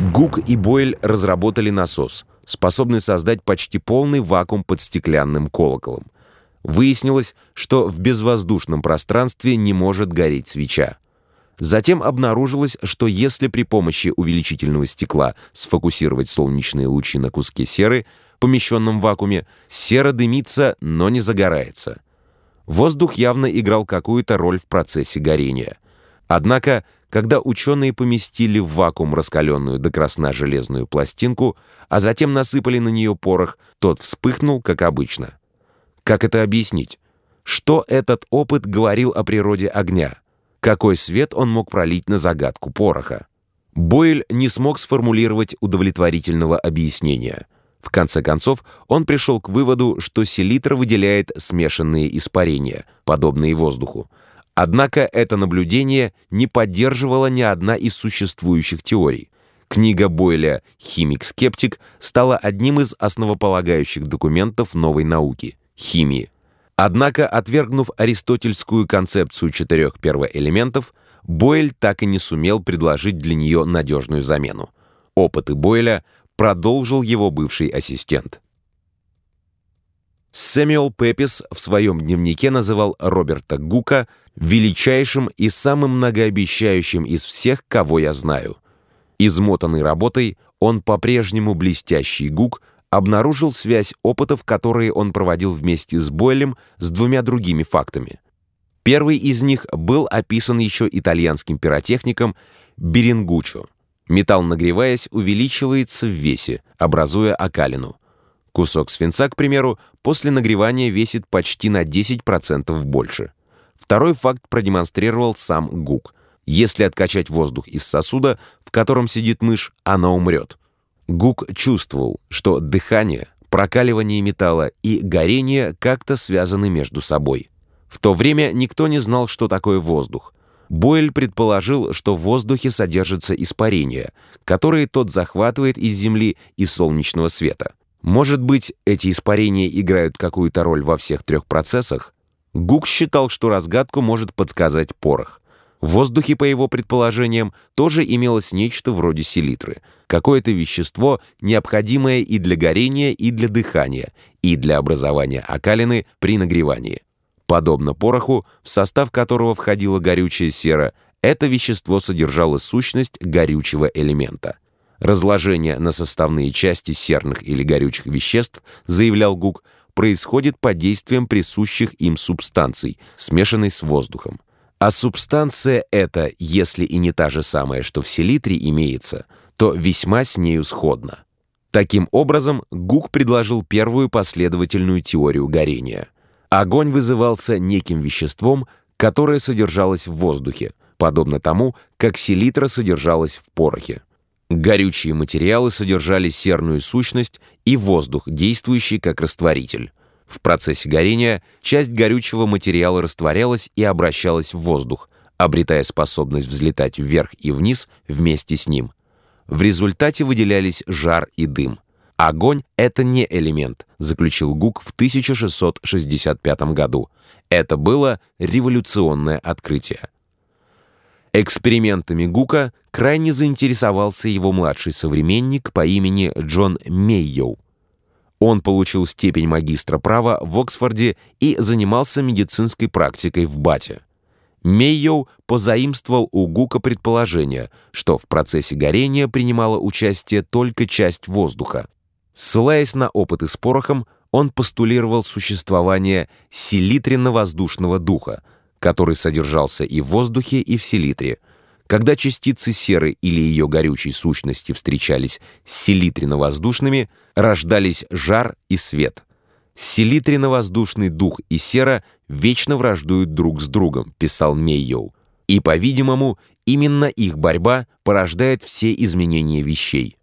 Гук и Бойль разработали насос, способный создать почти полный вакуум под стеклянным колоколом. Выяснилось, что в безвоздушном пространстве не может гореть свеча. Затем обнаружилось, что если при помощи увеличительного стекла сфокусировать солнечные лучи на куске серы, помещенном в вакууме, сера дымится, но не загорается. Воздух явно играл какую-то роль в процессе горения. Однако, когда ученые поместили в вакуум раскаленную до красна железную пластинку, а затем насыпали на нее порох, тот вспыхнул, как обычно. Как это объяснить? Что этот опыт говорил о природе огня? Какой свет он мог пролить на загадку пороха? Бойль не смог сформулировать удовлетворительного объяснения. В конце концов, он пришел к выводу, что селитра выделяет смешанные испарения, подобные воздуху. Однако это наблюдение не поддерживала ни одна из существующих теорий. Книга Бойля «Химик-скептик» стала одним из основополагающих документов новой науки — химии. Однако, отвергнув аристотельскую концепцию четырех первоэлементов, Бойль так и не сумел предложить для нее надежную замену. Опыты Бойля продолжил его бывший ассистент. Сэмюэл Пепис в своем дневнике называл Роберта Гука величайшим и самым многообещающим из всех, кого я знаю. Измотанный работой, он по-прежнему блестящий Гук обнаружил связь опытов, которые он проводил вместе с Бойлем, с двумя другими фактами. Первый из них был описан еще итальянским пиротехником Берингучо. Металл, нагреваясь, увеличивается в весе, образуя окалину. Кусок свинца, к примеру, после нагревания весит почти на 10% больше. Второй факт продемонстрировал сам Гук. Если откачать воздух из сосуда, в котором сидит мышь, она умрет. Гук чувствовал, что дыхание, прокаливание металла и горение как-то связаны между собой. В то время никто не знал, что такое воздух. Бойль предположил, что в воздухе содержится испарение, которое тот захватывает из Земли и солнечного света. Может быть, эти испарения играют какую-то роль во всех трех процессах? Гук считал, что разгадку может подсказать порох. В воздухе, по его предположениям, тоже имелось нечто вроде селитры. Какое-то вещество, необходимое и для горения, и для дыхания, и для образования окалины при нагревании. Подобно пороху, в состав которого входила горючая сера, это вещество содержало сущность горючего элемента. Разложение на составные части серных или горючих веществ, заявлял Гук, происходит под действием присущих им субстанций, смешанной с воздухом. А субстанция эта, если и не та же самая, что в селитре имеется, то весьма с нею сходна. Таким образом, Гук предложил первую последовательную теорию горения. Огонь вызывался неким веществом, которое содержалось в воздухе, подобно тому, как селитра содержалась в порохе. Горючие материалы содержали серную сущность и воздух, действующий как растворитель. В процессе горения часть горючего материала растворялась и обращалась в воздух, обретая способность взлетать вверх и вниз вместе с ним. В результате выделялись жар и дым. Огонь — это не элемент, заключил Гук в 1665 году. Это было революционное открытие. Экспериментами Гука крайне заинтересовался его младший современник по имени Джон Меййоу. Он получил степень магистра права в Оксфорде и занимался медицинской практикой в Бате. Меййоу позаимствовал у Гука предположение, что в процессе горения принимала участие только часть воздуха. Ссылаясь на опыты с порохом, он постулировал существование селитренно-воздушного духа, который содержался и в воздухе, и в селитре – когда частицы серы или ее горючей сущности встречались с селитрино-воздушными, рождались жар и свет. Селитрино-воздушный дух и сера вечно враждуют друг с другом, писал Меййоу. И, по-видимому, именно их борьба порождает все изменения вещей.